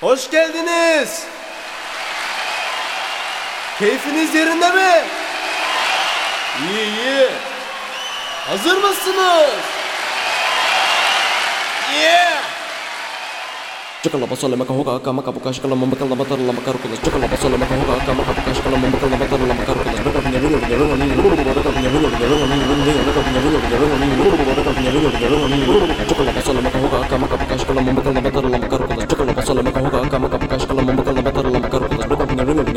Hoş geldiniz. Keyfiniz yerinde mi? İyi iyi. Hazır mısınız? Yeah! Chakala basole maka hoka kama kapu kashkala mamba kala matar lama karukulas chakala basole maka hoka kama kapu kashkala mamba kala matar lama karukulas baka punya ringo punya ringo ni lulu baka punya ringo punya ringo ni lulu baka punya ringo punya ringo ni lulu baka punya ringo punya ringo ni chakala basole maka hoka kama kapu kashkala mamba kala